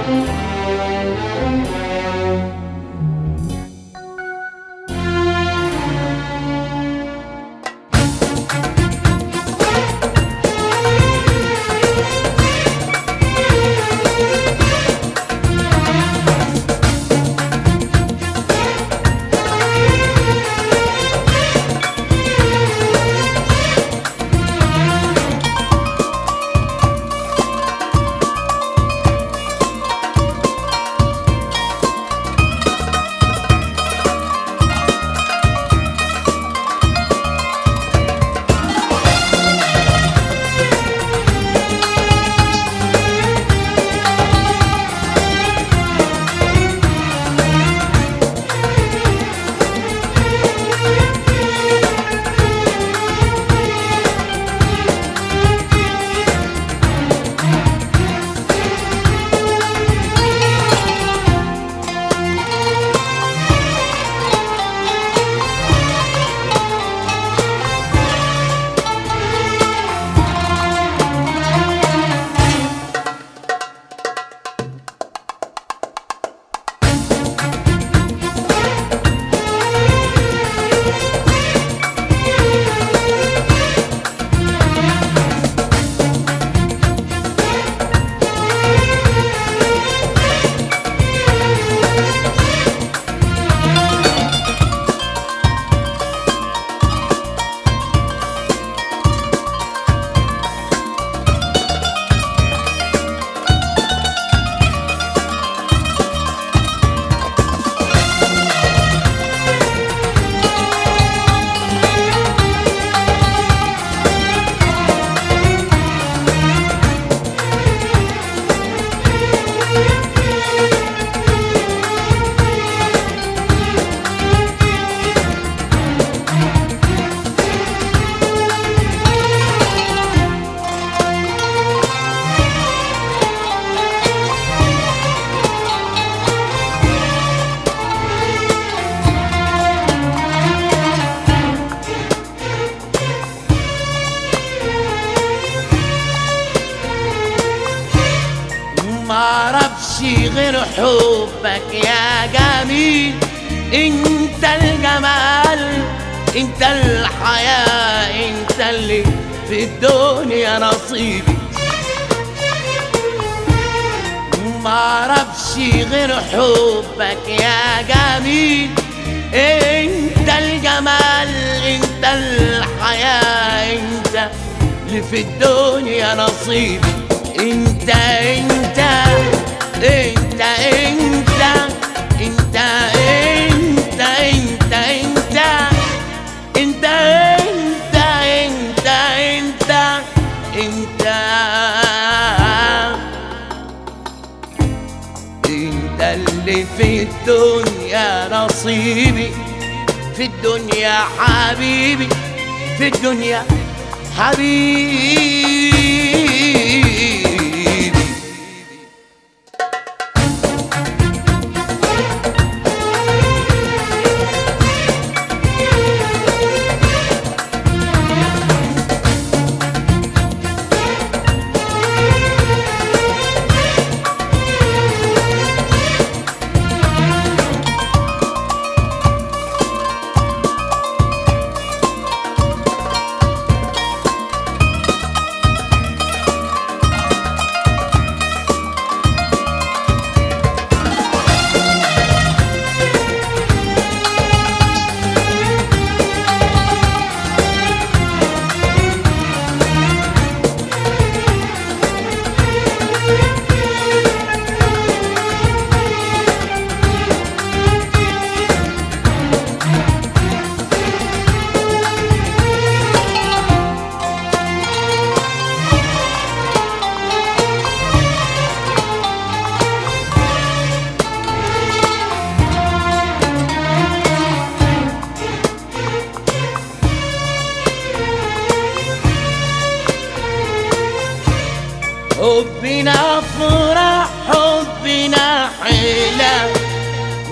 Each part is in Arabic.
thank you غير حبك يا جميل. انت الجمال انت الحياة انت اللي في الدنيا نصيبي. معرفش غير حبك يا جميل. انت الجمال انت الحياة انت اللي في الدنيا نصيبي. انت انت انت انت انت انت انت انت. انت انت انت انت اللي في الدنيا نصيبي في الدنيا حبيبي في الدنيا حبيبي.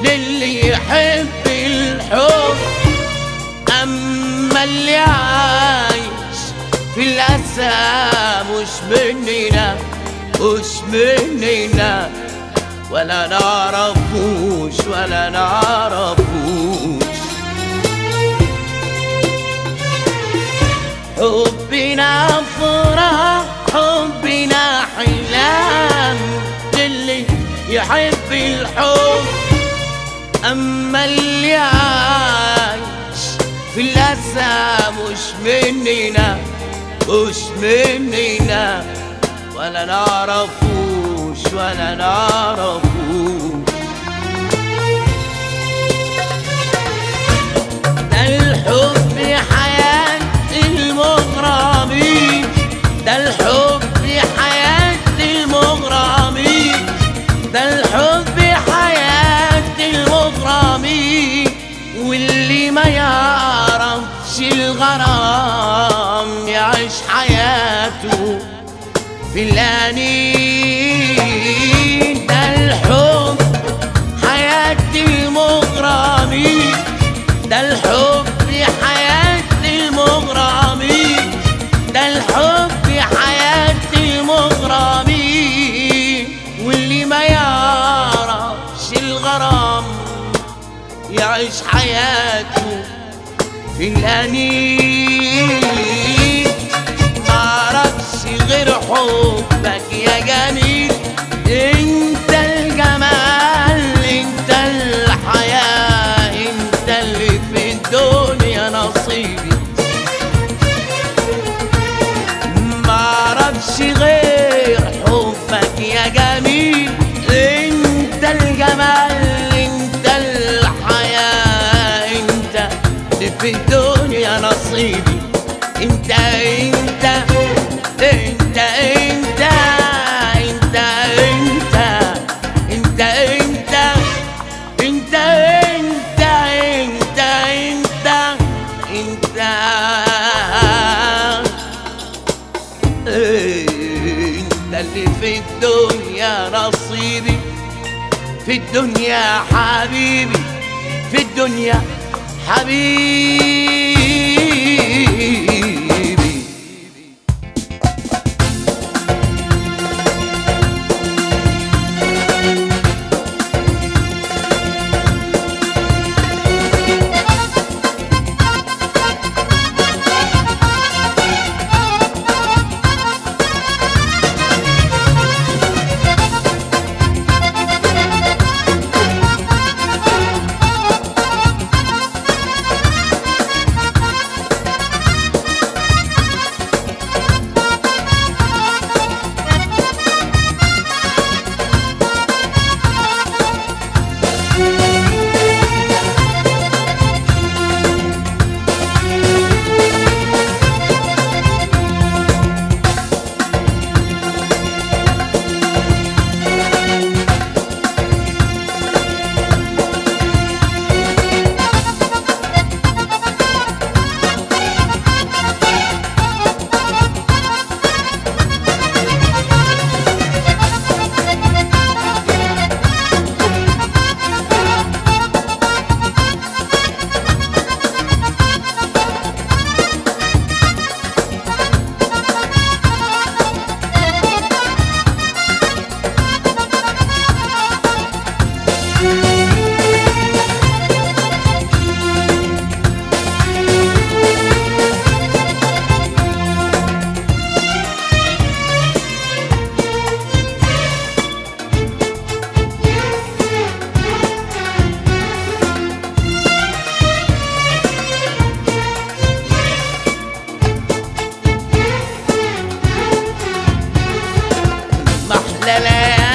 للي يحب الحب. أما اللي عايش في الأسى مش مننا مش مننا ولا نعرفوش ولا نعرفوش أما اللي عايش في الأسى مش مننا مش مننا ولا نعرفوش ولا نعرفوش الأنين ده الحب حياة المغرمين ده الحب حياة المغرمين ده الحب حياة المغرمين. واللي ما يعرفش الغرام يعيش حياته في الأنين. معرفش غير يا جميل إنت الجمال إنت الحياة إنت اللي في الدنيا نصيبي معرفش غير حبك يا جميل إنت الجمال إنت الحياة إنت اللي في الدنيا نصيبي إنت اللي في الدنيا نصيبي في الدنيا حبيبي في الدنيا حبيبي. la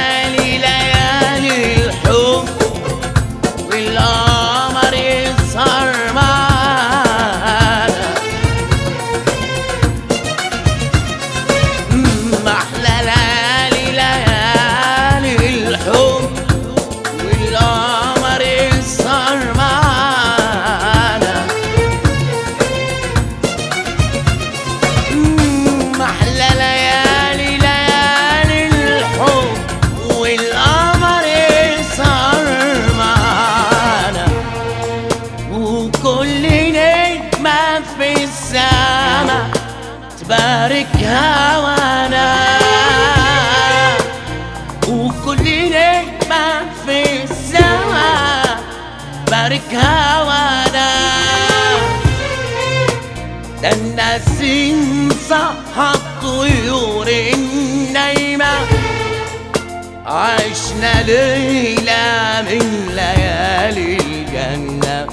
عشنا ليلة من ليالي الجنة.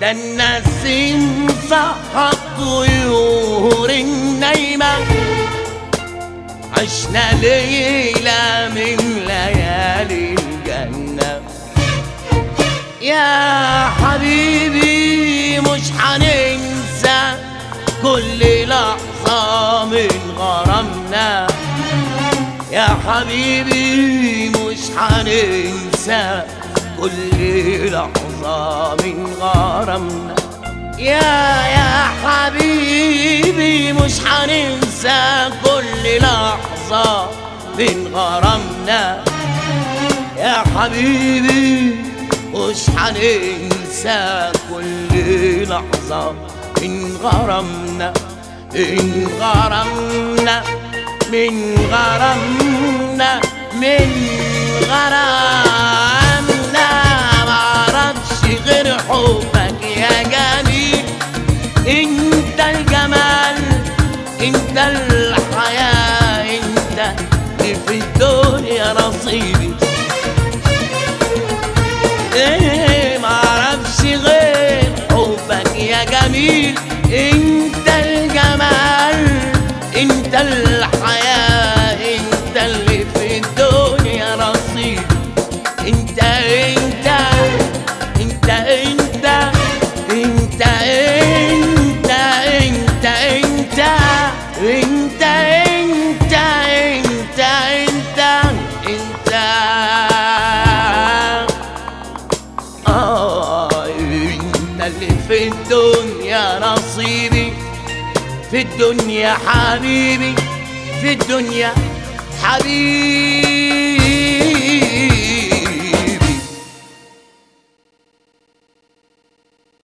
ده النسيم صح الطيور النايمة عشنا ليلة من ليالي الجنة. يا حبيبي مش حننسى كل لحظة من غرامنا. يا حبيبي مش حننسى كل لحظة من غرامنا. يا يا حبيبي مش حننسى كل لحظة من غرامنا. يا حبيبي مش حننسى كل لحظة من غرامنا من غرامنا. من غرامنا من غرامنا معرفش غير حبك يا جميل. انت الجمال انت الحياة انت اللي في الدنيا نصيبي إيه معرفش غير حبك يا جميل. انت الجمال انت الحياة الدنيا حبيبي في الدنيا حبيبي.